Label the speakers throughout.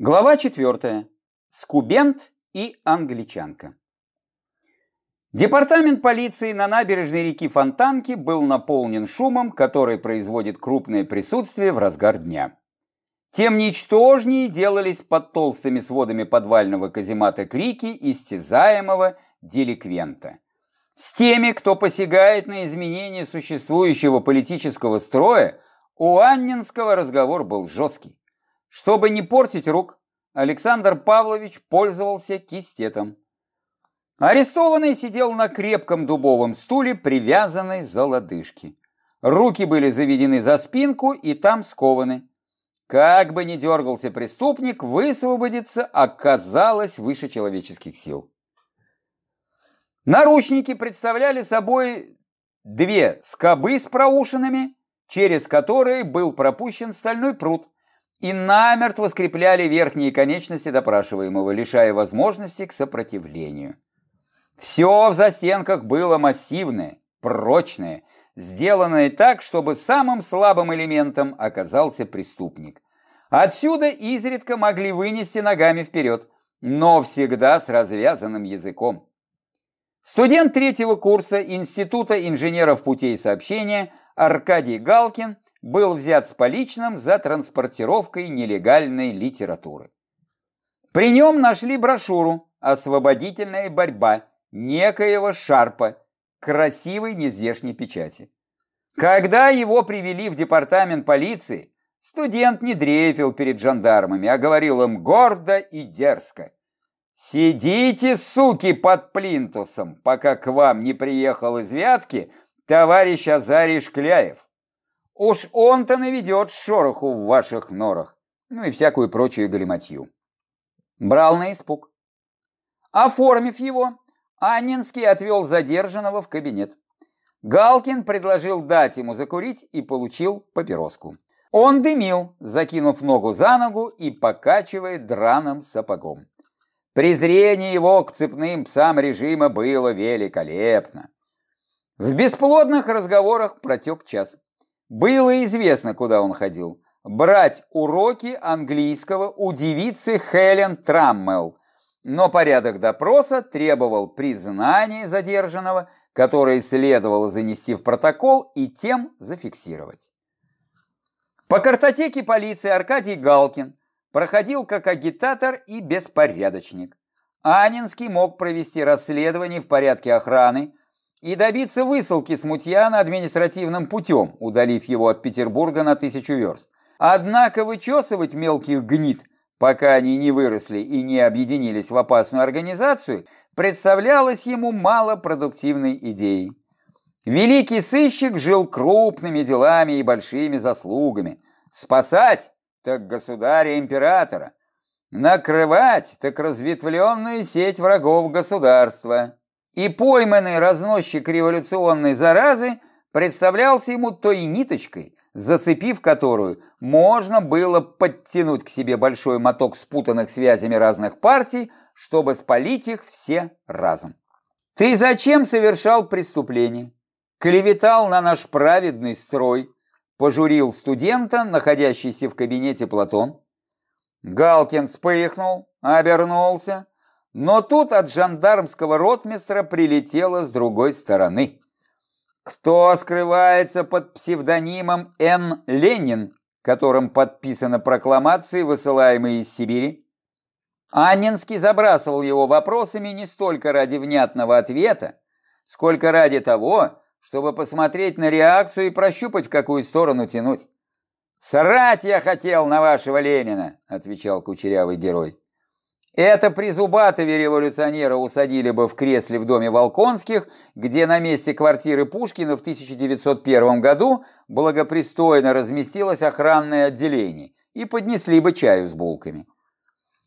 Speaker 1: Глава 4. Скубент и англичанка. Департамент полиции на набережной реки Фонтанки был наполнен шумом, который производит крупное присутствие в разгар дня. Тем ничтожнее делались под толстыми сводами подвального каземата крики истязаемого деликвента. С теми, кто посягает на изменение существующего политического строя, у Аннинского разговор был жесткий. Чтобы не портить рук, Александр Павлович пользовался кистетом. Арестованный сидел на крепком дубовом стуле, привязанный за лодыжки. Руки были заведены за спинку и там скованы. Как бы ни дергался преступник, высвободиться оказалось выше человеческих сил. Наручники представляли собой две скобы с проушинами, через которые был пропущен стальной пруд, и намертво скрепляли верхние конечности допрашиваемого, лишая возможности к сопротивлению. Все в застенках было массивное, прочное, сделанное так, чтобы самым слабым элементом оказался преступник. Отсюда изредка могли вынести ногами вперед, но всегда с развязанным языком. Студент третьего курса Института инженеров путей сообщения Аркадий Галкин – был взят с поличным за транспортировкой нелегальной литературы. При нем нашли брошюру «Освободительная борьба» некоего Шарпа, красивой нездешней печати. Когда его привели в департамент полиции, студент не дрейфил перед жандармами, а говорил им гордо и дерзко. «Сидите, суки, под плинтусом, пока к вам не приехал из Вятки товарищ Азарий Шкляев. Уж он-то наведет шороху в ваших норах, ну и всякую прочую галиматью. Брал на испуг. Оформив его, Аннинский отвел задержанного в кабинет. Галкин предложил дать ему закурить и получил папироску. Он дымил, закинув ногу за ногу и покачивая драным сапогом. Презрение его к цепным псам режима было великолепно. В бесплодных разговорах протек час. Было известно, куда он ходил. Брать уроки английского у девицы Хелен Траммел. Но порядок допроса требовал признания задержанного, которое следовало занести в протокол и тем зафиксировать. По картотеке полиции Аркадий Галкин проходил как агитатор и беспорядочник. Анинский мог провести расследование в порядке охраны, и добиться высылки смутьяна административным путем, удалив его от Петербурга на тысячу верст. Однако вычесывать мелких гнид, пока они не выросли и не объединились в опасную организацию, представлялось ему малопродуктивной идеей. Великий сыщик жил крупными делами и большими заслугами. Спасать – так государя-императора. Накрывать – так разветвленную сеть врагов государства и пойманный разносчик революционной заразы представлялся ему той ниточкой, зацепив которую можно было подтянуть к себе большой моток спутанных связями разных партий, чтобы спалить их все разом. Ты зачем совершал преступление? Клеветал на наш праведный строй, пожурил студента, находящийся в кабинете Платон. Галкин вспыхнул, обернулся, но тут от жандармского ротмистра прилетело с другой стороны. Кто скрывается под псевдонимом Н. Ленин, которым подписаны прокламации, высылаемые из Сибири? Аннинский забрасывал его вопросами не столько ради внятного ответа, сколько ради того, чтобы посмотреть на реакцию и прощупать, в какую сторону тянуть. «Срать я хотел на вашего Ленина», — отвечал кучерявый герой. Это при Зубатове революционера усадили бы в кресле в доме Волконских, где на месте квартиры Пушкина в 1901 году благопристойно разместилось охранное отделение и поднесли бы чаю с булками.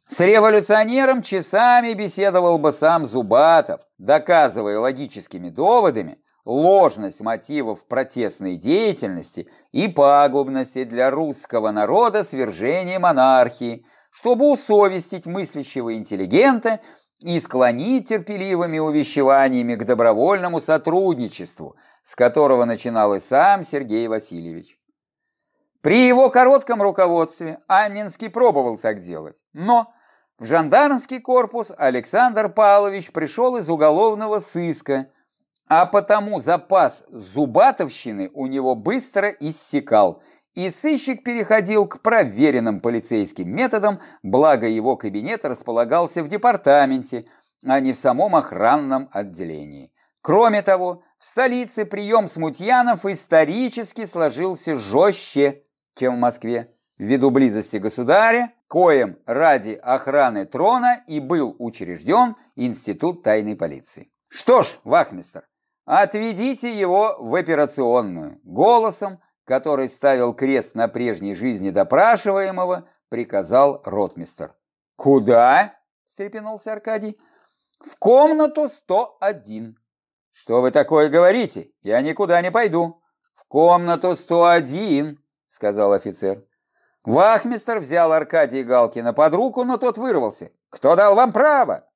Speaker 1: С революционером часами беседовал бы сам Зубатов, доказывая логическими доводами ложность мотивов протестной деятельности и пагубности для русского народа свержения монархии – чтобы усовестить мыслящего интеллигента и склонить терпеливыми увещеваниями к добровольному сотрудничеству, с которого начинал и сам Сергей Васильевич. При его коротком руководстве Аннинский пробовал так делать, но в жандармский корпус Александр Павлович пришел из уголовного сыска, а потому запас зубатовщины у него быстро иссякал, и сыщик переходил к проверенным полицейским методам, благо его кабинет располагался в департаменте, а не в самом охранном отделении. Кроме того, в столице прием смутьянов исторически сложился жестче, чем в Москве, ввиду близости государя, коем ради охраны трона и был учрежден Институт тайной полиции. Что ж, вахмистр, отведите его в операционную. Голосом, который ставил крест на прежней жизни допрашиваемого, приказал ротмистр. «Куда?» – встрепенулся Аркадий. «В комнату 101». «Что вы такое говорите? Я никуда не пойду». «В комнату 101», — сказал офицер. Вахмистр взял Аркадия Галкина под руку, но тот вырвался. «Кто дал вам право?»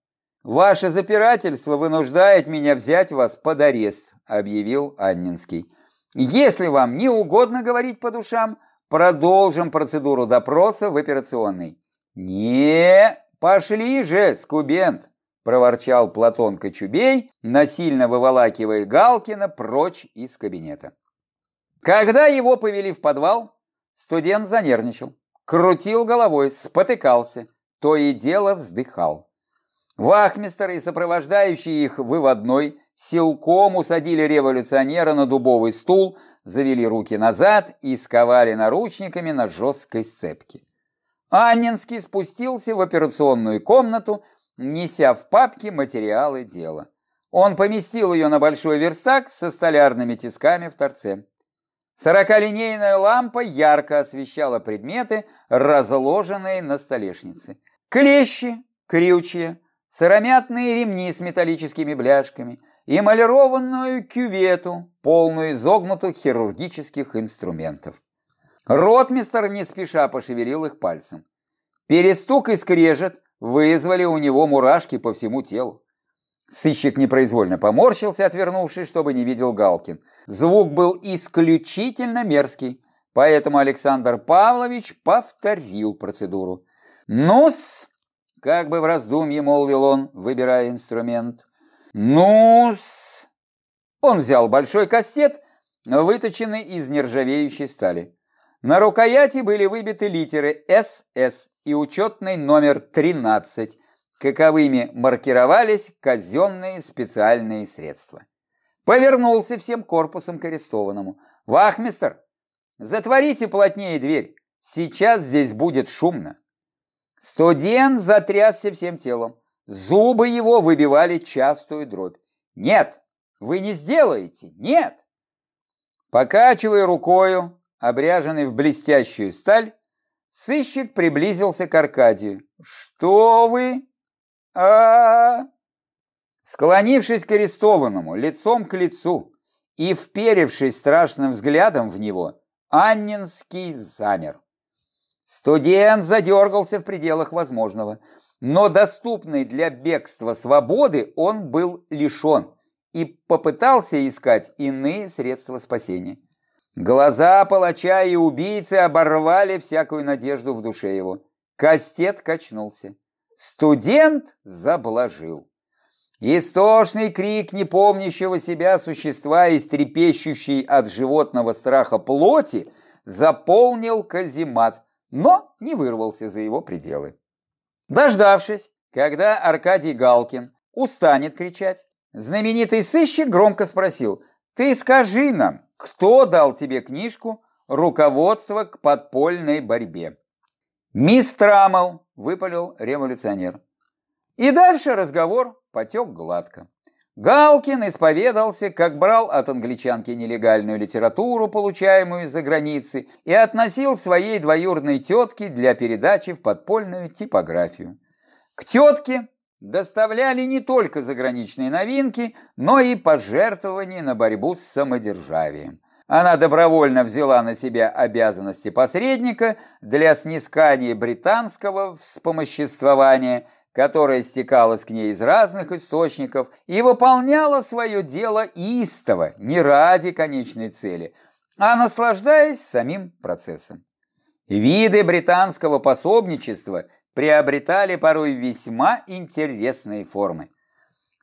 Speaker 1: «Ваше запирательство вынуждает меня взять вас под арест», — объявил Аннинский. «Если вам не угодно говорить по душам, продолжим процедуру допроса в операционной». «Не, пошли же, скубент!» проворчал Платон Кочубей, насильно выволакивая Галкина прочь из кабинета. Когда его повели в подвал, студент занервничал, крутил головой, спотыкался, то и дело вздыхал. Вахмистер и сопровождающие их выводной силком усадили революционера на дубовый стул, завели руки назад и сковали наручниками на жесткой сцепке. Аннинский спустился в операционную комнату, неся в папке материалы дела. Он поместил ее на большой верстак со столярными тисками в торце. Сорокалинейная лампа ярко освещала предметы, разложенные на столешнице. Клещи, крючья, сыромятные ремни с металлическими бляшками, эмалированную кювету, полную изогнутых хирургических инструментов. Ротмистер не спеша пошевелил их пальцем. Перестук и скрежет вызвали у него мурашки по всему телу. Сыщик непроизвольно поморщился, отвернувшись, чтобы не видел Галкин. Звук был исключительно мерзкий, поэтому Александр Павлович повторил процедуру. «Ну-с!» — как бы в раздумье молвил он, выбирая инструмент. «Ну-с!» Он взял большой кастет, выточенный из нержавеющей стали. На рукояти были выбиты литеры «СС» и учетный номер 13, каковыми маркировались казенные специальные средства. Повернулся всем корпусом к арестованному. «Вахмистер, затворите плотнее дверь, сейчас здесь будет шумно». Студент затрясся всем телом. Зубы его выбивали частую дробь. «Нет, вы не сделаете, нет!» Покачивая рукою, обряженный в блестящую сталь, Сыщик приблизился к Аркадию. «Что вы?» а, -а, -а Склонившись к арестованному, лицом к лицу и вперевшись страшным взглядом в него, Аннинский замер. Студент задергался в пределах возможного, но доступной для бегства свободы он был лишен и попытался искать иные средства спасения. Глаза палача и убийцы оборвали всякую надежду в душе его. Кастет качнулся. Студент заблажил. Истошный крик непомнящего себя существа, истрепещущий от животного страха плоти, заполнил каземат, но не вырвался за его пределы. Дождавшись, когда Аркадий Галкин устанет кричать, знаменитый сыщик громко спросил, «Ты скажи нам, кто дал тебе книжку «Руководство к подпольной борьбе»?» «Мисс Траммел», — выпалил революционер. И дальше разговор потек гладко. Галкин исповедался, как брал от англичанки нелегальную литературу, получаемую из-за границы, и относил своей двоюродной тетке для передачи в подпольную типографию. К тетке доставляли не только заграничные новинки, но и пожертвования на борьбу с самодержавием. Она добровольно взяла на себя обязанности посредника для снискания британского вспомоществования, которое стекалось к ней из разных источников, и выполняла свое дело истово, не ради конечной цели, а наслаждаясь самим процессом. Виды британского пособничества приобретали порой весьма интересные формы.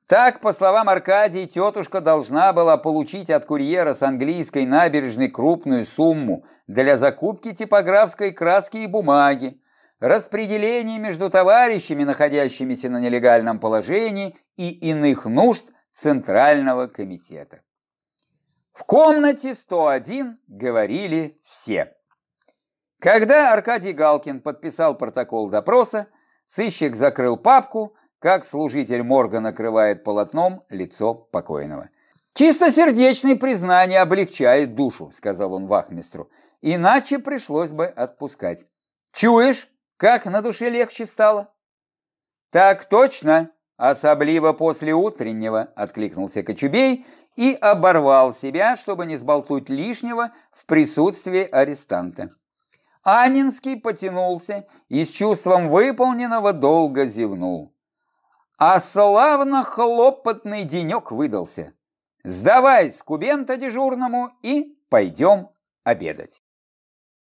Speaker 1: Так, по словам Аркадии, тетушка должна была получить от курьера с английской набережной крупную сумму для закупки типографской краски и бумаги, распределения между товарищами, находящимися на нелегальном положении, и иных нужд Центрального комитета. В комнате 101 говорили все. Когда Аркадий Галкин подписал протокол допроса, сыщик закрыл папку, как служитель морга накрывает полотном лицо покойного. «Чистосердечное признание облегчает душу», — сказал он вахмистру, «иначе пришлось бы отпускать. Чуешь, как на душе легче стало?» «Так точно, особливо после утреннего», — откликнулся Кочубей и оборвал себя, чтобы не сболтуть лишнего в присутствии арестанта. Анинский потянулся и с чувством выполненного долго зевнул. А славно хлопотный денек выдался. Сдавай скубента дежурному и пойдем обедать.